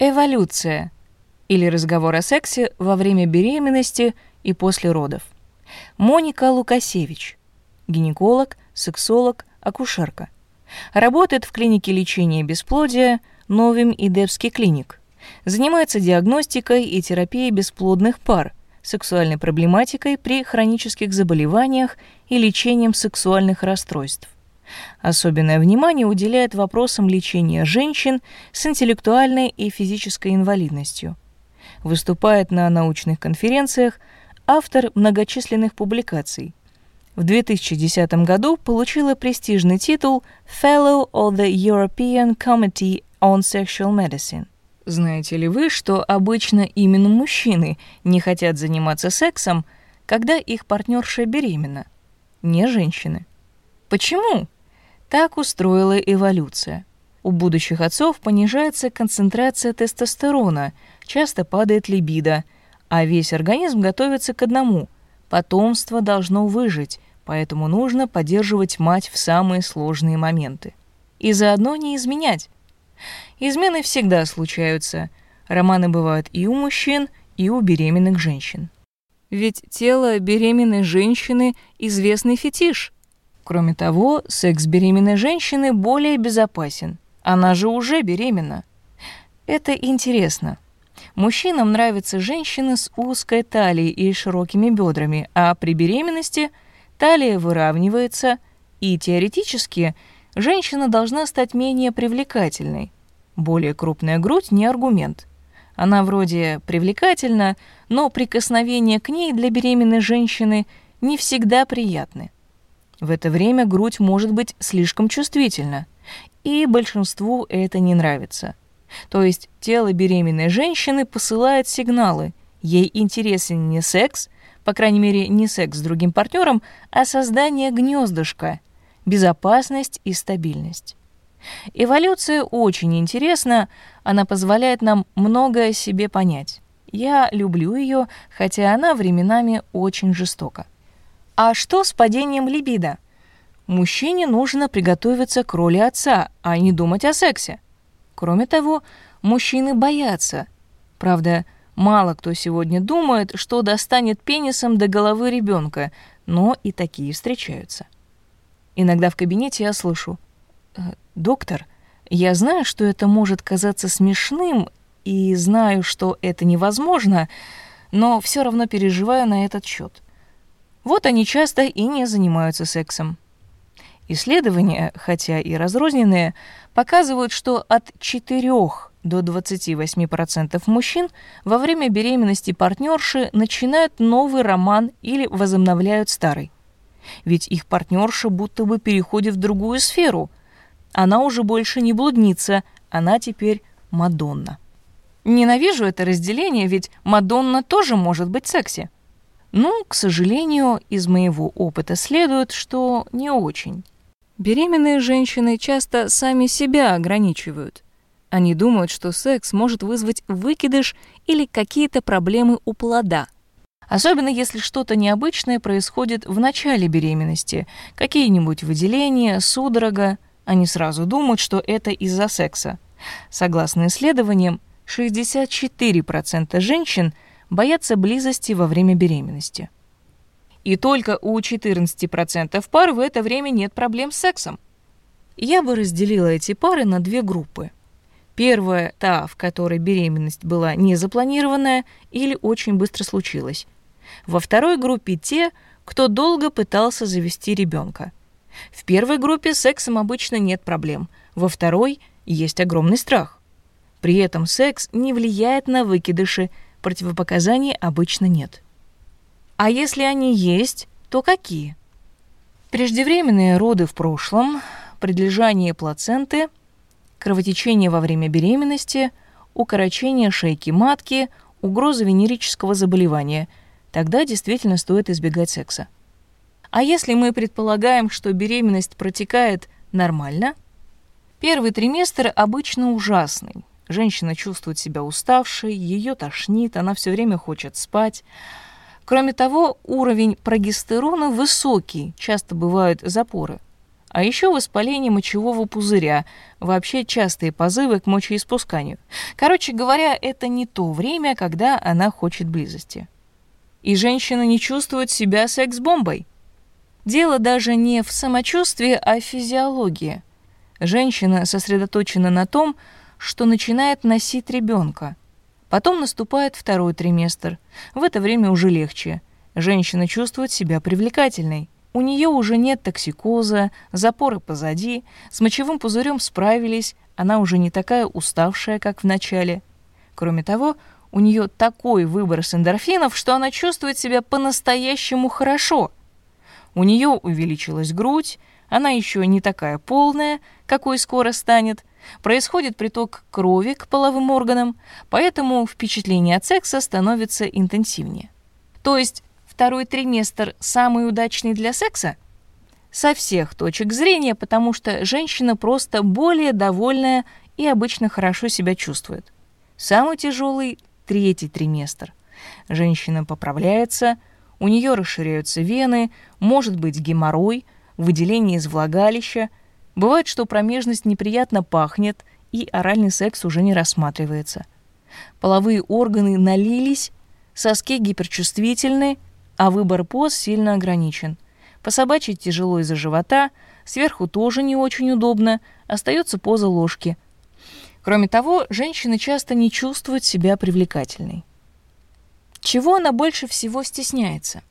Эволюция или разговор о сексе во время беременности и после родов. Моника Лукасевич, гинеколог, сексолог, акушерка. Работает в клинике лечения бесплодия Новим и Депский клиник. Занимается диагностикой и терапией бесплодных пар, сексуальной проблематикой при хронических заболеваниях и лечением сексуальных расстройств. Особенное внимание уделяет вопросам лечения женщин с интеллектуальной и физической инвалидностью. Выступает на научных конференциях, автор многочисленных публикаций. В 2010 году получила престижный титул Fellow of the European Committee on Sexual Medicine. Знаете ли вы, что обычно именно мужчины не хотят заниматься сексом, когда их партнерша беременна, не женщины? Почему? Так устроила эволюция. У будущих отцов понижается концентрация тестостерона, часто падает либидо, а весь организм готовится к одному – потомство должно выжить, поэтому нужно поддерживать мать в самые сложные моменты. И заодно не изменять. Измены всегда случаются. Романы бывают и у мужчин, и у беременных женщин. Ведь тело беременной женщины – известный фетиш – Кроме того, секс беременной женщины более безопасен. Она же уже беременна. Это интересно. Мужчинам нравятся женщины с узкой талией и широкими бедрами, а при беременности талия выравнивается, и теоретически женщина должна стать менее привлекательной. Более крупная грудь не аргумент. Она вроде привлекательна, но прикосновение к ней для беременной женщины не всегда приятны. В это время грудь может быть слишком чувствительна, и большинству это не нравится. То есть тело беременной женщины посылает сигналы. Ей интересен не секс, по крайней мере, не секс с другим партнером, а создание гнездышка, безопасность и стабильность. Эволюция очень интересна, она позволяет нам многое себе понять. Я люблю ее, хотя она временами очень жестока. А что с падением либидо? Мужчине нужно приготовиться к роли отца, а не думать о сексе. Кроме того, мужчины боятся. Правда, мало кто сегодня думает, что достанет пенисом до головы ребенка, но и такие встречаются. Иногда в кабинете я слышу «Э, «Доктор, я знаю, что это может казаться смешным, и знаю, что это невозможно, но все равно переживаю на этот счет. Вот они часто и не занимаются сексом. Исследования, хотя и разрозненные, показывают, что от 4 до 28% мужчин во время беременности партнерши начинают новый роман или возобновляют старый. Ведь их партнерша будто бы переходит в другую сферу. Она уже больше не блудница, она теперь Мадонна. Ненавижу это разделение, ведь Мадонна тоже может быть секси. Ну, к сожалению, из моего опыта следует, что не очень. Беременные женщины часто сами себя ограничивают. Они думают, что секс может вызвать выкидыш или какие-то проблемы у плода. Особенно если что-то необычное происходит в начале беременности, какие-нибудь выделения, судорога, они сразу думают, что это из-за секса. Согласно исследованиям, 64% женщин – боятся близости во время беременности. И только у 14% пар в это время нет проблем с сексом. Я бы разделила эти пары на две группы. Первая – та, в которой беременность была незапланированная или очень быстро случилась. Во второй группе – те, кто долго пытался завести ребенка. В первой группе с сексом обычно нет проблем, во второй – есть огромный страх. При этом секс не влияет на выкидыши, противопоказаний обычно нет. А если они есть, то какие? Преждевременные роды в прошлом, предлежание плаценты, кровотечение во время беременности, укорочение шейки матки, угроза венерического заболевания. Тогда действительно стоит избегать секса. А если мы предполагаем, что беременность протекает нормально, первый триместр обычно ужасный, Женщина чувствует себя уставшей, ее тошнит, она все время хочет спать. Кроме того, уровень прогестерона высокий, часто бывают запоры. А еще воспаление мочевого пузыря, вообще частые позывы к мочеиспусканию. Короче говоря, это не то время, когда она хочет близости. И женщина не чувствует себя секс-бомбой. Дело даже не в самочувствии, а в физиологии. Женщина сосредоточена на том, что начинает носить ребенка. Потом наступает второй триместр. В это время уже легче. Женщина чувствует себя привлекательной. У нее уже нет токсикоза, запоры позади, с мочевым пузырем справились, она уже не такая уставшая, как в начале. Кроме того, у нее такой выброс эндорфинов, что она чувствует себя по-настоящему хорошо. У нее увеличилась грудь, она еще не такая полная, какой скоро станет, происходит приток крови к половым органам, поэтому впечатление от секса становится интенсивнее. То есть второй триместр самый удачный для секса? Со всех точек зрения, потому что женщина просто более довольная и обычно хорошо себя чувствует. Самый тяжелый – третий триместр. Женщина поправляется, у нее расширяются вены, может быть геморрой, выделение из влагалища – Бывает, что промежность неприятно пахнет, и оральный секс уже не рассматривается. Половые органы налились, соски гиперчувствительны, а выбор поз сильно ограничен. По собачьи тяжело из-за живота, сверху тоже не очень удобно, остается поза ложки. Кроме того, женщина часто не чувствует себя привлекательной. Чего она больше всего стесняется?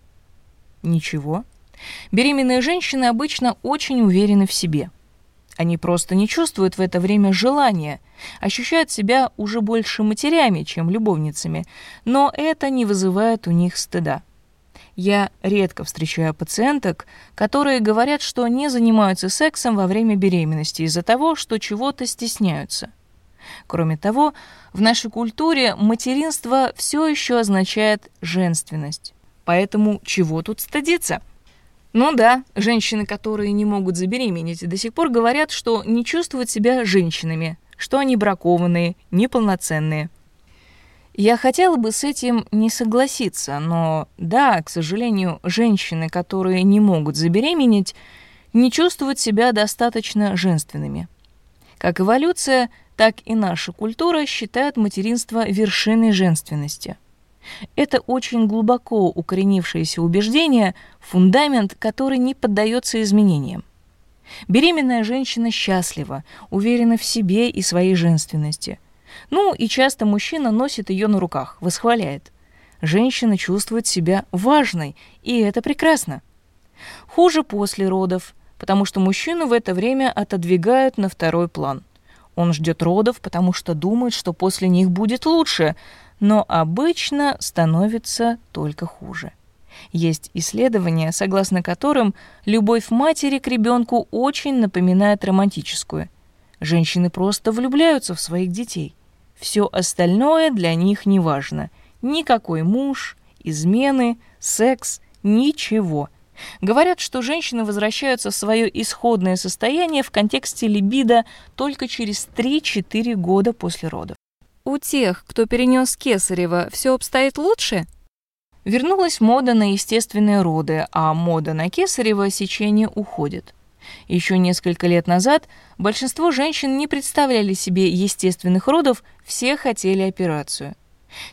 Ничего. Беременные женщины обычно очень уверены в себе – они просто не чувствуют в это время желания, ощущают себя уже больше матерями, чем любовницами, но это не вызывает у них стыда. Я редко встречаю пациенток, которые говорят, что не занимаются сексом во время беременности из-за того, что чего-то стесняются. Кроме того, в нашей культуре материнство все еще означает женственность. Поэтому чего тут стыдиться? Ну да, женщины, которые не могут забеременеть, до сих пор говорят, что не чувствуют себя женщинами, что они бракованные, неполноценные. Я хотела бы с этим не согласиться, но да, к сожалению, женщины, которые не могут забеременеть, не чувствуют себя достаточно женственными. Как эволюция, так и наша культура считают материнство вершиной женственности – это очень глубоко укоренившееся убеждение, фундамент, который не поддается изменениям. Беременная женщина счастлива, уверена в себе и своей женственности. Ну и часто мужчина носит ее на руках, восхваляет. Женщина чувствует себя важной, и это прекрасно. Хуже после родов, потому что мужчину в это время отодвигают на второй план. Он ждет родов, потому что думает, что после них будет лучше, но обычно становится только хуже. Есть исследования, согласно которым любовь матери к ребенку очень напоминает романтическую. Женщины просто влюбляются в своих детей. Все остальное для них не важно. Никакой муж, измены, секс, ничего. Говорят, что женщины возвращаются в свое исходное состояние в контексте либидо только через 3-4 года после родов у тех, кто перенес кесарево, все обстоит лучше? Вернулась мода на естественные роды, а мода на кесарево сечение уходит. Еще несколько лет назад большинство женщин не представляли себе естественных родов, все хотели операцию.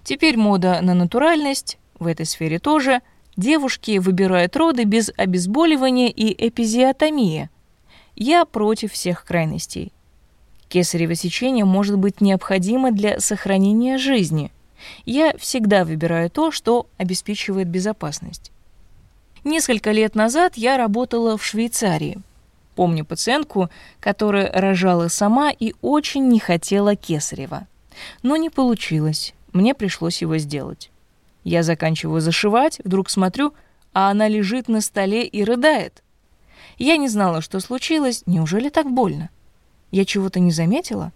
Теперь мода на натуральность, в этой сфере тоже, девушки выбирают роды без обезболивания и эпизиотомии. Я против всех крайностей. Кесарево сечение может быть необходимо для сохранения жизни. Я всегда выбираю то, что обеспечивает безопасность. Несколько лет назад я работала в Швейцарии. Помню пациентку, которая рожала сама и очень не хотела кесарева. Но не получилось, мне пришлось его сделать. Я заканчиваю зашивать, вдруг смотрю, а она лежит на столе и рыдает. Я не знала, что случилось, неужели так больно? Я чего-то не заметила?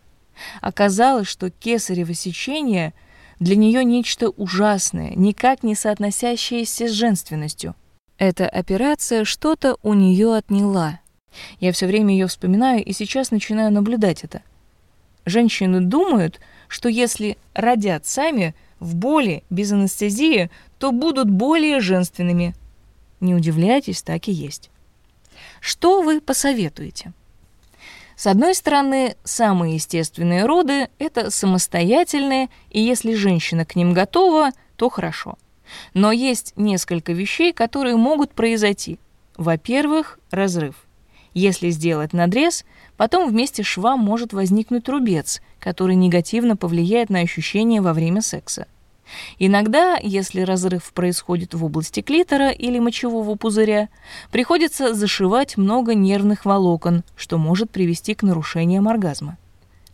Оказалось, что кесарево сечение для нее нечто ужасное, никак не соотносящееся с женственностью. Эта операция что-то у нее отняла. Я все время ее вспоминаю и сейчас начинаю наблюдать это. Женщины думают, что если родят сами, в боли, без анестезии, то будут более женственными. Не удивляйтесь, так и есть. Что вы посоветуете? С одной стороны, самые естественные роды – это самостоятельные, и если женщина к ним готова, то хорошо. Но есть несколько вещей, которые могут произойти. Во-первых, разрыв. Если сделать надрез, потом вместе шва может возникнуть рубец, который негативно повлияет на ощущения во время секса. Иногда, если разрыв происходит в области клитора или мочевого пузыря, приходится зашивать много нервных волокон, что может привести к нарушениям оргазма.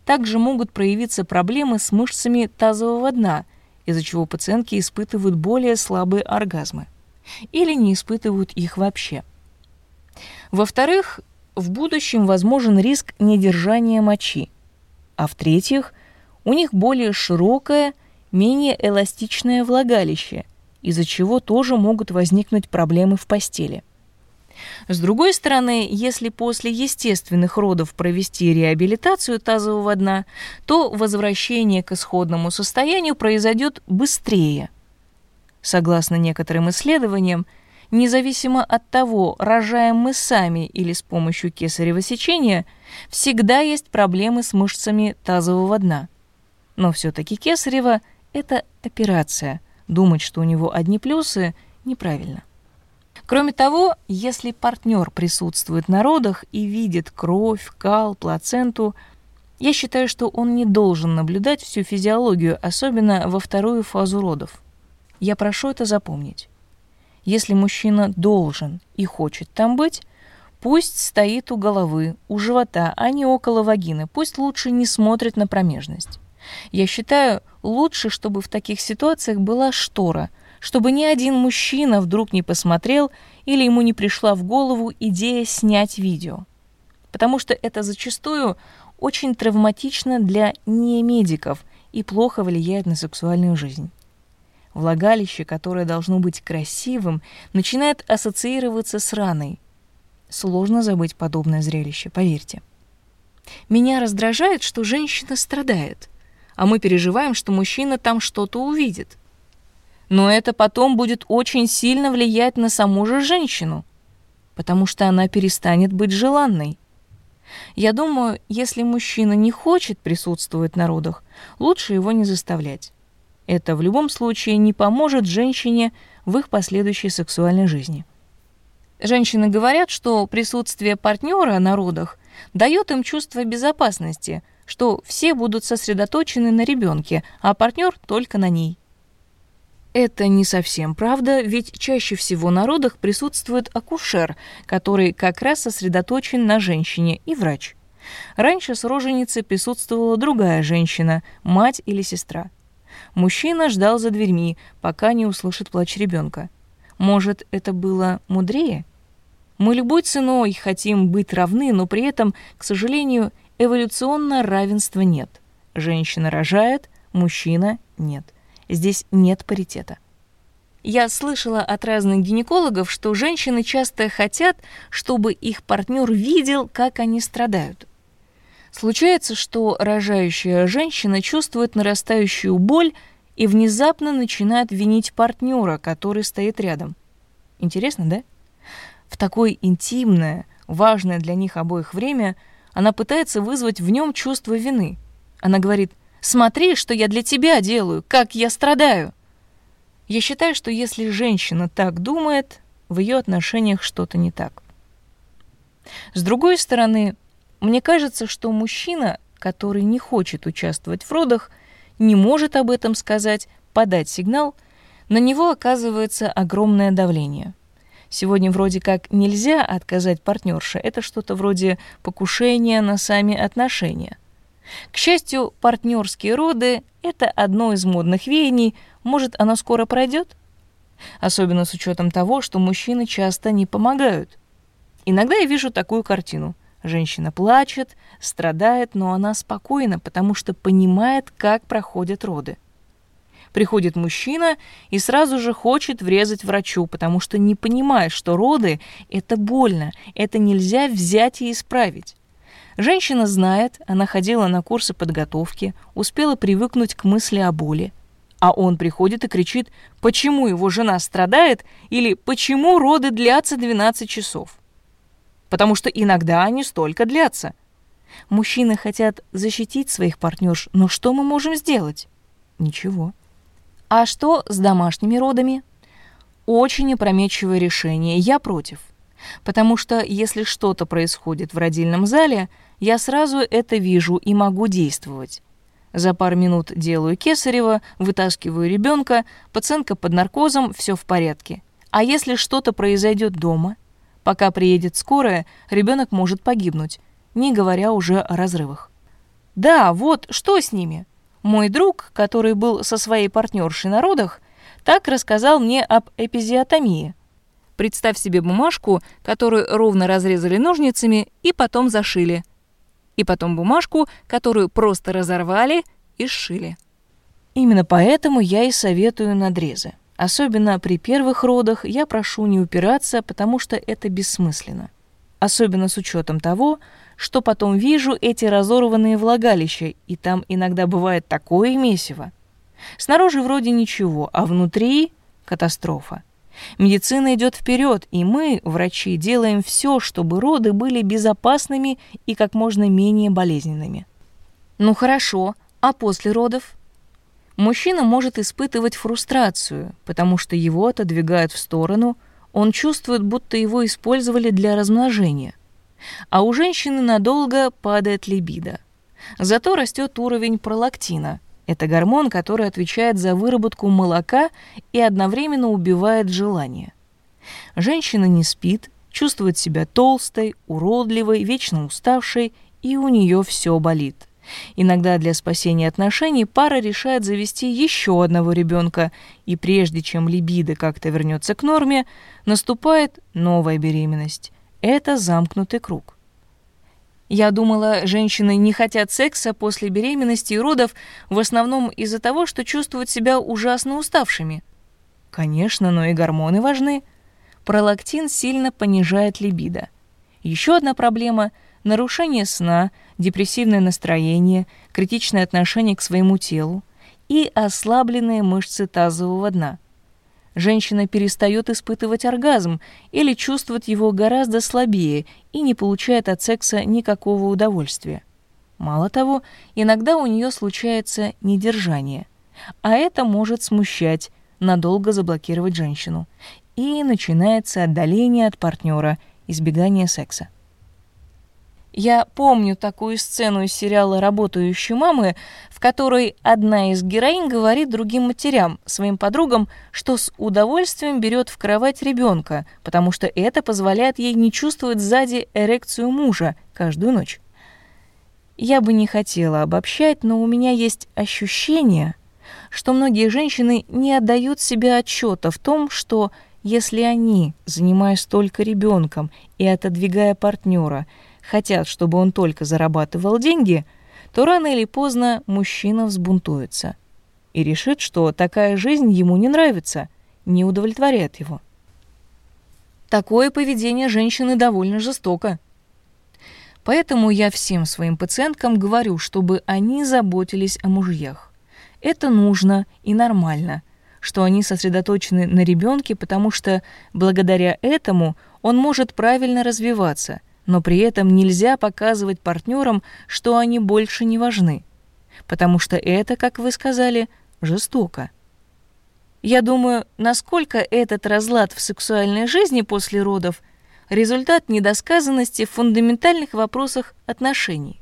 Также могут проявиться проблемы с мышцами тазового дна, из-за чего пациентки испытывают более слабые оргазмы или не испытывают их вообще. Во-вторых, в будущем возможен риск недержания мочи. А в-третьих, у них более широкое – менее эластичное влагалище, из-за чего тоже могут возникнуть проблемы в постели. С другой стороны, если после естественных родов провести реабилитацию тазового дна, то возвращение к исходному состоянию произойдет быстрее. Согласно некоторым исследованиям, независимо от того, рожаем мы сами или с помощью кесарево сечения, всегда есть проблемы с мышцами тазового дна. Но все-таки кесарево – это операция. Думать, что у него одни плюсы, неправильно. Кроме того, если партнер присутствует на родах и видит кровь, кал, плаценту, я считаю, что он не должен наблюдать всю физиологию, особенно во вторую фазу родов. Я прошу это запомнить. Если мужчина должен и хочет там быть, пусть стоит у головы, у живота, а не около вагины, пусть лучше не смотрит на промежность. Я считаю, лучше, чтобы в таких ситуациях была штора, чтобы ни один мужчина вдруг не посмотрел или ему не пришла в голову идея снять видео. Потому что это зачастую очень травматично для немедиков и плохо влияет на сексуальную жизнь. Влагалище, которое должно быть красивым, начинает ассоциироваться с раной. Сложно забыть подобное зрелище, поверьте. Меня раздражает, что женщина страдает – а мы переживаем, что мужчина там что-то увидит. Но это потом будет очень сильно влиять на саму же женщину, потому что она перестанет быть желанной. Я думаю, если мужчина не хочет присутствовать на родах, лучше его не заставлять. Это в любом случае не поможет женщине в их последующей сексуальной жизни. Женщины говорят, что присутствие партнера на родах дает им чувство безопасности – что все будут сосредоточены на ребенке, а партнер только на ней. Это не совсем правда, ведь чаще всего на родах присутствует акушер, который как раз сосредоточен на женщине, и врач. Раньше с роженицей присутствовала другая женщина, мать или сестра. Мужчина ждал за дверьми, пока не услышит плач ребенка. Может, это было мудрее? Мы любой ценой хотим быть равны, но при этом, к сожалению, Эволюционно равенства нет. Женщина рожает, мужчина нет. Здесь нет паритета. Я слышала от разных гинекологов, что женщины часто хотят, чтобы их партнер видел, как они страдают. Случается, что рожающая женщина чувствует нарастающую боль и внезапно начинает винить партнера, который стоит рядом. Интересно, да? В такое интимное, важное для них обоих время – она пытается вызвать в нем чувство вины. Она говорит, «Смотри, что я для тебя делаю, как я страдаю». Я считаю, что если женщина так думает, в ее отношениях что-то не так. С другой стороны, мне кажется, что мужчина, который не хочет участвовать в родах, не может об этом сказать, подать сигнал, на него оказывается огромное давление – Сегодня вроде как нельзя отказать партнерше. Это что-то вроде покушения на сами отношения. К счастью, партнерские роды – это одно из модных веяний. Может, оно скоро пройдет? Особенно с учетом того, что мужчины часто не помогают. Иногда я вижу такую картину. Женщина плачет, страдает, но она спокойна, потому что понимает, как проходят роды. Приходит мужчина и сразу же хочет врезать врачу, потому что не понимает, что роды – это больно, это нельзя взять и исправить. Женщина знает, она ходила на курсы подготовки, успела привыкнуть к мысли о боли. А он приходит и кричит, почему его жена страдает или почему роды длятся 12 часов. потому что иногда они столько длятся. Мужчины хотят защитить своих партнерш, но что мы можем сделать? Ничего. А что с домашними родами? Очень опрометчивое решение, я против. Потому что если что-то происходит в родильном зале, я сразу это вижу и могу действовать. За пару минут делаю кесарево, вытаскиваю ребенка, пациентка под наркозом, все в порядке. А если что-то произойдет дома? Пока приедет скорая, ребенок может погибнуть, не говоря уже о разрывах. Да, вот что с ними? Мой друг, который был со своей партнершей на родах, так рассказал мне об эпизиотомии. Представь себе бумажку, которую ровно разрезали ножницами и потом зашили. И потом бумажку, которую просто разорвали и сшили. Именно поэтому я и советую надрезы. Особенно при первых родах я прошу не упираться, потому что это бессмысленно. Особенно с учетом того, что потом вижу эти разорванные влагалища, и там иногда бывает такое месиво. Снаружи вроде ничего, а внутри катастрофа. Медицина идет вперед, и мы, врачи, делаем все, чтобы роды были безопасными и как можно менее болезненными. Ну хорошо, а после родов? Мужчина может испытывать фрустрацию, потому что его отодвигают в сторону, он чувствует, будто его использовали для размножения. А у женщины надолго падает либидо. Зато растет уровень пролактина. Это гормон, который отвечает за выработку молока и одновременно убивает желание. Женщина не спит, чувствует себя толстой, уродливой, вечно уставшей, и у нее все болит. Иногда для спасения отношений пара решает завести еще одного ребенка, и прежде чем либидо как-то вернется к норме, наступает новая беременность. Это замкнутый круг. Я думала, женщины не хотят секса после беременности и родов в основном из-за того, что чувствуют себя ужасно уставшими. Конечно, но и гормоны важны. Пролактин сильно понижает либидо. Еще одна проблема – нарушение сна – депрессивное настроение, критичное отношение к своему телу и ослабленные мышцы тазового дна. Женщина перестает испытывать оргазм или чувствует его гораздо слабее и не получает от секса никакого удовольствия. Мало того, иногда у нее случается недержание, а это может смущать, надолго заблокировать женщину, и начинается отдаление от партнера, избегание секса. Я помню такую сцену из сериала «Работающие мамы», в которой одна из героинь говорит другим матерям, своим подругам, что с удовольствием берет в кровать ребенка, потому что это позволяет ей не чувствовать сзади эрекцию мужа каждую ночь. Я бы не хотела обобщать, но у меня есть ощущение, что многие женщины не отдают себе отчета в том, что если они, занимаясь только ребенком и отодвигая партнера, хотят, чтобы он только зарабатывал деньги, то рано или поздно мужчина взбунтуется и решит, что такая жизнь ему не нравится, не удовлетворяет его. Такое поведение женщины довольно жестоко. Поэтому я всем своим пациенткам говорю, чтобы они заботились о мужьях. Это нужно и нормально, что они сосредоточены на ребенке, потому что благодаря этому он может правильно развиваться – но при этом нельзя показывать партнерам, что они больше не важны, потому что это, как вы сказали, жестоко. Я думаю, насколько этот разлад в сексуальной жизни после родов – результат недосказанности в фундаментальных вопросах отношений.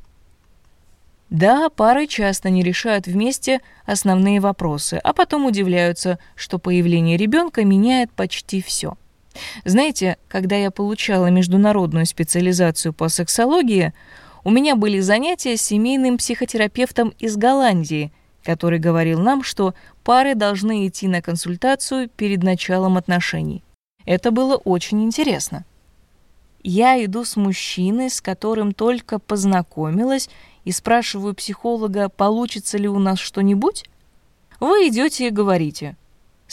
Да, пары часто не решают вместе основные вопросы, а потом удивляются, что появление ребенка меняет почти все. Знаете, когда я получала международную специализацию по сексологии, у меня были занятия с семейным психотерапевтом из Голландии, который говорил нам, что пары должны идти на консультацию перед началом отношений. Это было очень интересно. Я иду с мужчиной, с которым только познакомилась, и спрашиваю психолога, получится ли у нас что-нибудь. Вы идете и говорите –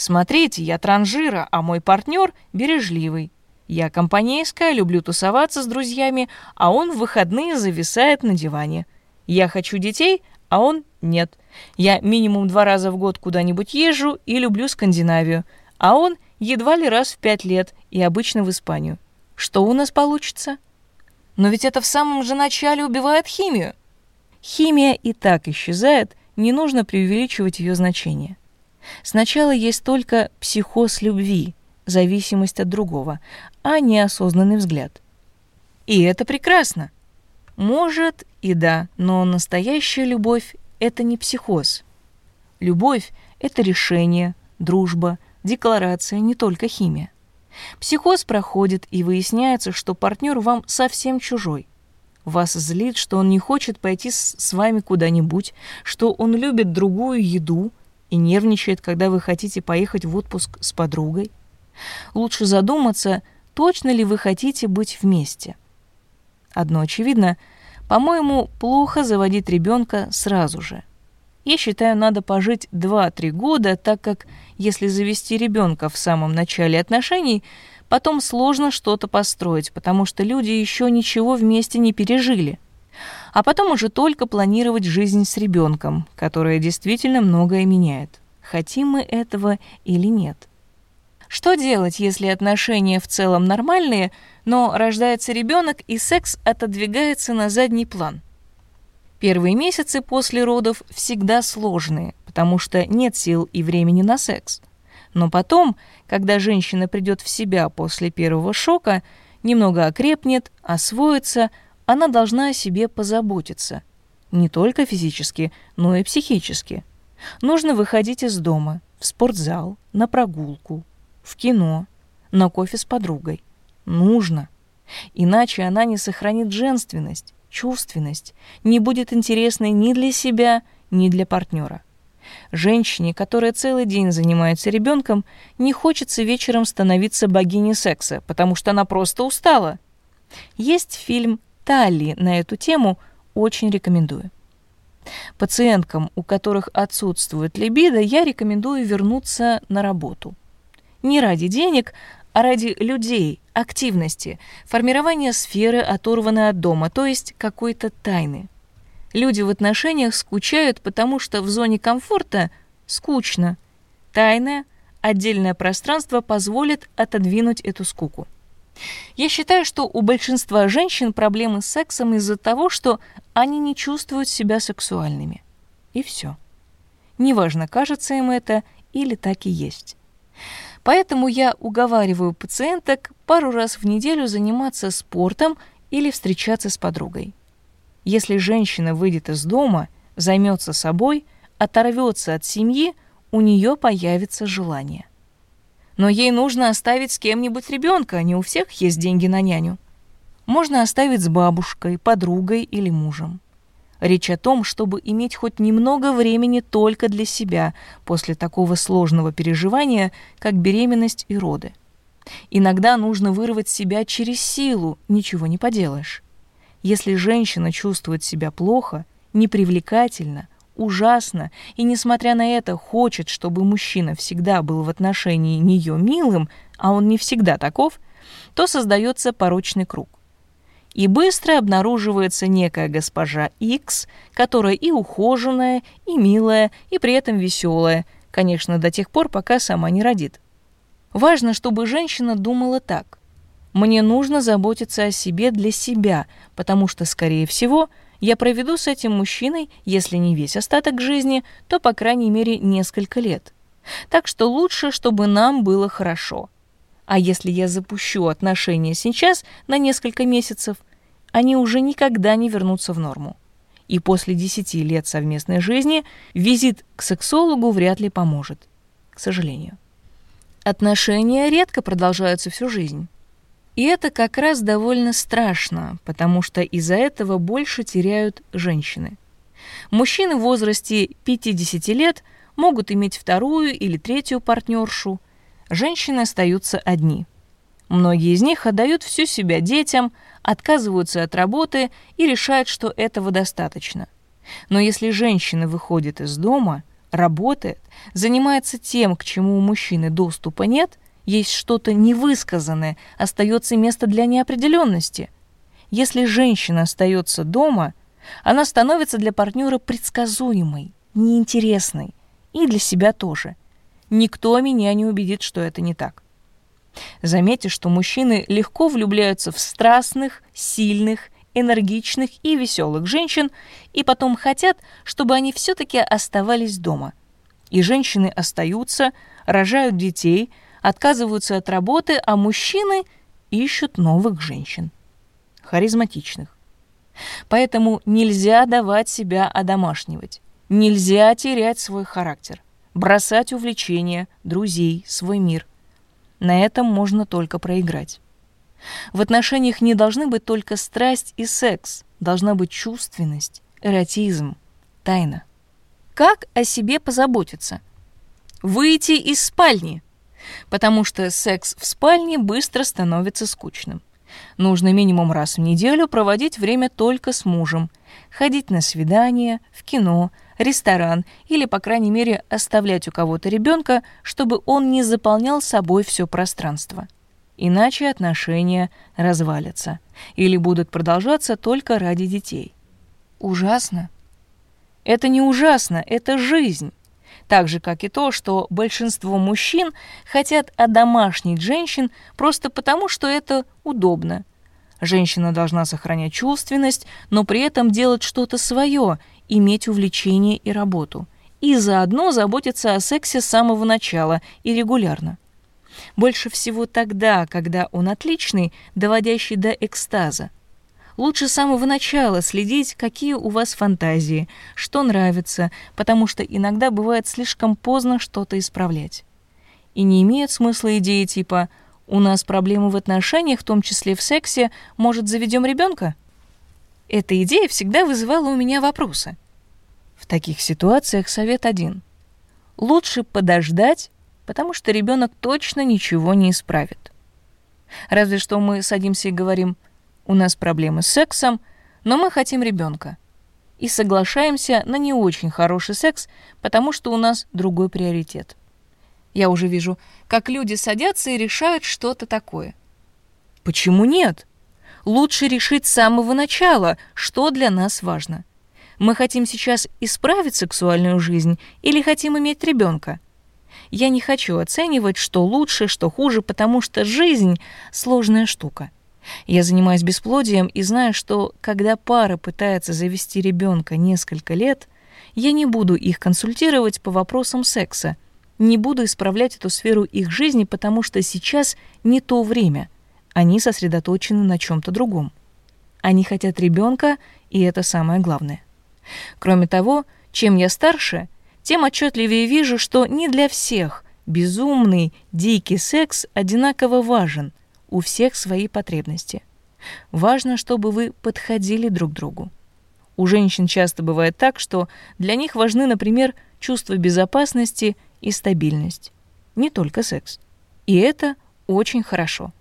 Смотрите, я транжира, а мой партнер бережливый. Я компанейская, люблю тусоваться с друзьями, а он в выходные зависает на диване. Я хочу детей, а он нет. Я минимум два раза в год куда-нибудь езжу и люблю Скандинавию, а он едва ли раз в пять лет и обычно в Испанию. Что у нас получится? Но ведь это в самом же начале убивает химию. Химия и так исчезает, не нужно преувеличивать ее значение. Сначала есть только психоз любви, зависимость от другого, а не осознанный взгляд. И это прекрасно. Может и да, но настоящая любовь — это не психоз. Любовь — это решение, дружба, декларация, не только химия. Психоз проходит, и выясняется, что партнер вам совсем чужой. Вас злит, что он не хочет пойти с вами куда-нибудь, что он любит другую еду и нервничает, когда вы хотите поехать в отпуск с подругой. Лучше задуматься, точно ли вы хотите быть вместе. Одно очевидно, по-моему, плохо заводить ребенка сразу же. Я считаю, надо пожить 2-3 года, так как если завести ребенка в самом начале отношений, потом сложно что-то построить, потому что люди еще ничего вместе не пережили. А потом уже только планировать жизнь с ребенком, которая действительно многое меняет. Хотим мы этого или нет. Что делать, если отношения в целом нормальные, но рождается ребенок и секс отодвигается на задний план? Первые месяцы после родов всегда сложные, потому что нет сил и времени на секс. Но потом, когда женщина придет в себя после первого шока, немного окрепнет, освоится, она должна о себе позаботиться. Не только физически, но и психически. Нужно выходить из дома, в спортзал, на прогулку, в кино, на кофе с подругой. Нужно. Иначе она не сохранит женственность, чувственность, не будет интересной ни для себя, ни для партнера. Женщине, которая целый день занимается ребенком, не хочется вечером становиться богиней секса, потому что она просто устала. Есть фильм «Талли» на эту тему, очень рекомендую. Пациенткам, у которых отсутствует либидо, я рекомендую вернуться на работу. Не ради денег, а ради людей, активности, формирования сферы, оторванной от дома, то есть какой-то тайны. Люди в отношениях скучают, потому что в зоне комфорта скучно. Тайное, отдельное пространство позволит отодвинуть эту скуку. Я считаю, что у большинства женщин проблемы с сексом из-за того, что они не чувствуют себя сексуальными. И все. Неважно, кажется им это или так и есть. Поэтому я уговариваю пациенток пару раз в неделю заниматься спортом или встречаться с подругой. Если женщина выйдет из дома, займется собой, оторвется от семьи, у нее появится желание. Но ей нужно оставить с кем-нибудь ребенка, не у всех есть деньги на няню. Можно оставить с бабушкой, подругой или мужем. Речь о том, чтобы иметь хоть немного времени только для себя после такого сложного переживания, как беременность и роды. Иногда нужно вырвать себя через силу, ничего не поделаешь. Если женщина чувствует себя плохо, непривлекательно, ужасно, и, несмотря на это, хочет, чтобы мужчина всегда был в отношении нее милым, а он не всегда таков, то создается порочный круг и быстро обнаруживается некая госпожа X, которая и ухоженная, и милая, и при этом веселая, конечно, до тех пор, пока сама не родит. Важно, чтобы женщина думала так. Мне нужно заботиться о себе для себя, потому что, скорее всего, я проведу с этим мужчиной, если не весь остаток жизни, то, по крайней мере, несколько лет. Так что лучше, чтобы нам было хорошо. А если я запущу отношения сейчас на несколько месяцев, они уже никогда не вернутся в норму. И после 10 лет совместной жизни визит к сексологу вряд ли поможет, к сожалению. Отношения редко продолжаются всю жизнь. И это как раз довольно страшно, потому что из-за этого больше теряют женщины. Мужчины в возрасте 50 лет могут иметь вторую или третью партнершу, женщины остаются одни. Многие из них отдают всю себя детям, отказываются от работы и решают, что этого достаточно. Но если женщина выходит из дома, работает, занимается тем, к чему у мужчины доступа нет, есть что-то невысказанное, остается место для неопределенности. Если женщина остается дома, она становится для партнера предсказуемой, неинтересной, и для себя тоже. Никто меня не убедит, что это не так. Заметьте, что мужчины легко влюбляются в страстных, сильных, энергичных и веселых женщин и потом хотят, чтобы они все-таки оставались дома. И женщины остаются, рожают детей, отказываются от работы, а мужчины ищут новых женщин. Харизматичных. Поэтому нельзя давать себя одомашнивать. Нельзя терять свой характер, бросать увлечения, друзей, свой мир. На этом можно только проиграть. В отношениях не должны быть только страсть и секс, должна быть чувственность, эротизм, тайна. Как о себе позаботиться? Выйти из спальни, потому что секс в спальне быстро становится скучным. Нужно минимум раз в неделю проводить время только с мужем, ходить на свидания, в кино, ресторан или, по крайней мере, оставлять у кого-то ребенка, чтобы он не заполнял собой все пространство. Иначе отношения развалятся или будут продолжаться только ради детей. Ужасно. Это не ужасно, это жизнь. Так же, как и то, что большинство мужчин хотят одомашнить женщин просто потому, что это удобно. Женщина должна сохранять чувственность, но при этом делать что-то свое иметь увлечение и работу, и заодно заботиться о сексе с самого начала и регулярно. Больше всего тогда, когда он отличный, доводящий до экстаза. Лучше с самого начала следить, какие у вас фантазии, что нравится, потому что иногда бывает слишком поздно что-то исправлять. И не имеет смысла идеи типа «у нас проблемы в отношениях, в том числе в сексе, может, заведем ребенка?» Эта идея всегда вызывала у меня вопросы. В таких ситуациях совет один. Лучше подождать, потому что ребенок точно ничего не исправит. Разве что мы садимся и говорим, у нас проблемы с сексом, но мы хотим ребенка. И соглашаемся на не очень хороший секс, потому что у нас другой приоритет. Я уже вижу, как люди садятся и решают что-то такое. Почему нет? Лучше решить с самого начала, что для нас важно. Мы хотим сейчас исправить сексуальную жизнь или хотим иметь ребенка? Я не хочу оценивать, что лучше, что хуже, потому что жизнь — сложная штука. Я занимаюсь бесплодием и знаю, что когда пара пытается завести ребенка несколько лет, я не буду их консультировать по вопросам секса, не буду исправлять эту сферу их жизни, потому что сейчас не то время. Они сосредоточены на чем-то другом. Они хотят ребенка, и это самое главное. Кроме того, чем я старше, тем отчетливее вижу, что не для всех безумный, дикий секс одинаково важен, у всех свои потребности. Важно, чтобы вы подходили друг другу. У женщин часто бывает так, что для них важны, например, чувство безопасности и стабильность, не только секс. И это очень хорошо.